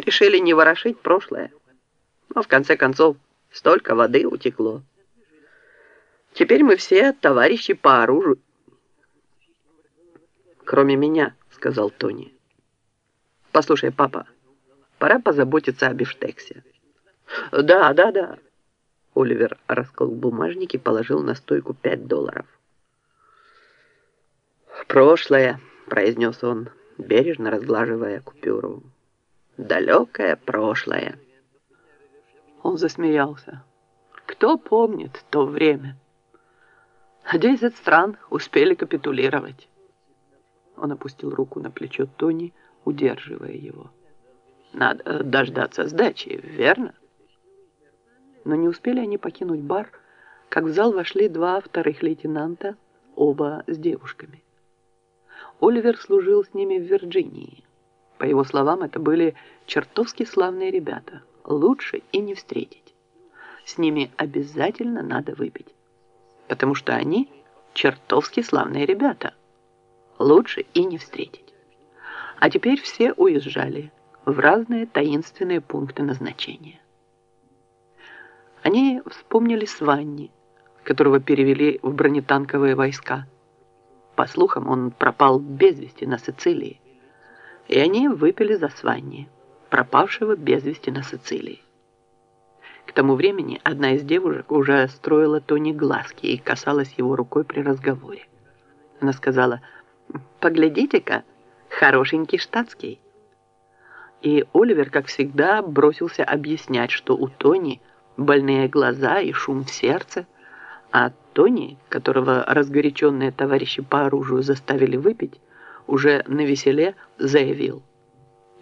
Решили не ворошить прошлое. Но в конце концов столько воды утекло. Теперь мы все товарищи по оружию. Кроме меня, сказал Тони. Послушай, папа, пора позаботиться о бифштексе. Да, да, да. Оливер раскрыл бумажник и положил на стойку пять долларов. «Прошлое», — произнес он, бережно разглаживая купюру. «Далекое прошлое». Он засмеялся. «Кто помнит то время?» Десять стран успели капитулировать. Он опустил руку на плечо Тони, удерживая его. Надо дождаться сдачи, верно? Но не успели они покинуть бар, как в зал вошли два вторых лейтенанта, оба с девушками. Оливер служил с ними в Вирджинии. По его словам, это были чертовски славные ребята. Лучше и не встретить. С ними обязательно надо выпить. Потому что они чертовски славные ребята. Лучше и не встретить. А теперь все уезжали в разные таинственные пункты назначения. Они вспомнили Сванни, которого перевели в бронетанковые войска. По слухам, он пропал без вести на Сицилии. И они выпили за Сванни, пропавшего без вести на Сицилии. К тому времени одна из девушек уже строила Тони глазки и касалась его рукой при разговоре. Она сказала, «Поглядите-ка, хорошенький штатский». И Оливер, как всегда, бросился объяснять, что у Тони больные глаза и шум в сердце – а Тони, которого разгоряченные товарищи по оружию заставили выпить, уже на веселе заявил.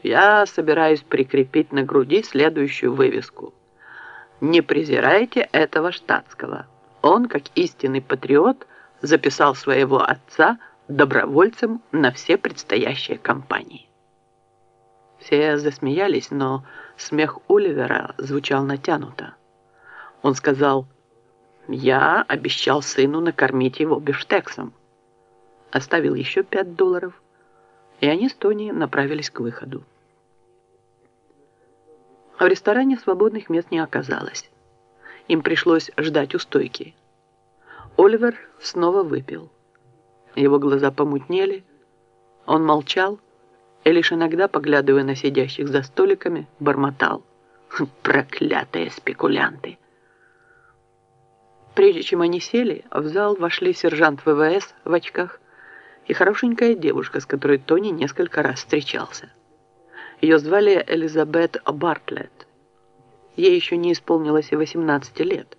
«Я собираюсь прикрепить на груди следующую вывеску. Не презирайте этого штатского. Он, как истинный патриот, записал своего отца добровольцем на все предстоящие кампании». Все засмеялись, но смех Оливера звучал натянуто. Он сказал я обещал сыну накормить его бифштексом. Оставил еще пять долларов, и они с Тони направились к выходу. В ресторане свободных мест не оказалось. Им пришлось ждать у стойки. Оливер снова выпил. Его глаза помутнели, он молчал и лишь иногда, поглядывая на сидящих за столиками, бормотал. «Проклятые спекулянты!» Прежде чем они сели, в зал вошли сержант ВВС в очках и хорошенькая девушка, с которой Тони несколько раз встречался. Ее звали Элизабет Бартлетт. Ей еще не исполнилось и 18 лет.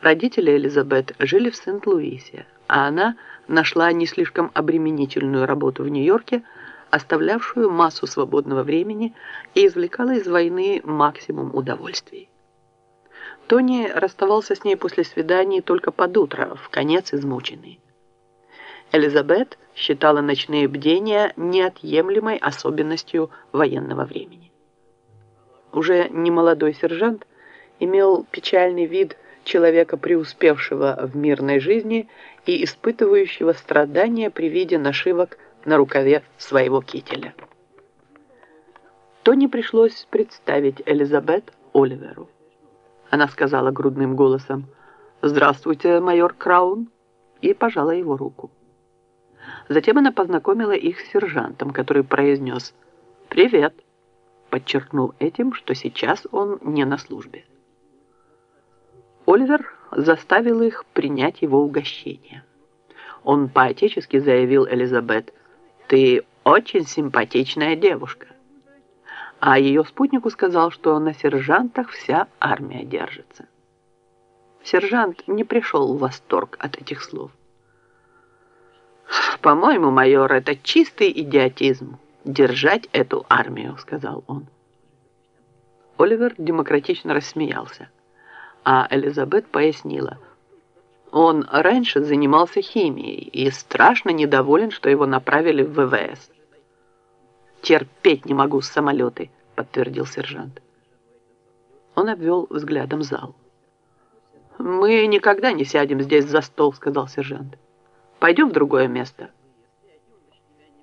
Родители Элизабет жили в Сент-Луисе, а она нашла не слишком обременительную работу в Нью-Йорке, оставлявшую массу свободного времени и извлекала из войны максимум удовольствий. Тони расставался с ней после свиданий только под утро, в конец измученный. Элизабет считала ночные бдения неотъемлемой особенностью военного времени. Уже немолодой сержант имел печальный вид человека, преуспевшего в мирной жизни и испытывающего страдания при виде нашивок на рукаве своего кителя. Тони пришлось представить Элизабет Оливеру. Она сказала грудным голосом «Здравствуйте, майор Краун» и пожала его руку. Затем она познакомила их с сержантом, который произнес «Привет», подчеркнул этим, что сейчас он не на службе. Оливер заставил их принять его угощение. Он поотечески заявил Элизабет «Ты очень симпатичная девушка» а ее спутнику сказал, что на сержантах вся армия держится. Сержант не пришел в восторг от этих слов. «По-моему, майор, это чистый идиотизм – держать эту армию», – сказал он. Оливер демократично рассмеялся, а Элизабет пояснила. Он раньше занимался химией и страшно недоволен, что его направили в ВВС. «Терпеть не могу самолеты», — подтвердил сержант. Он обвел взглядом зал. «Мы никогда не сядем здесь за стол», — сказал сержант. «Пойдем в другое место».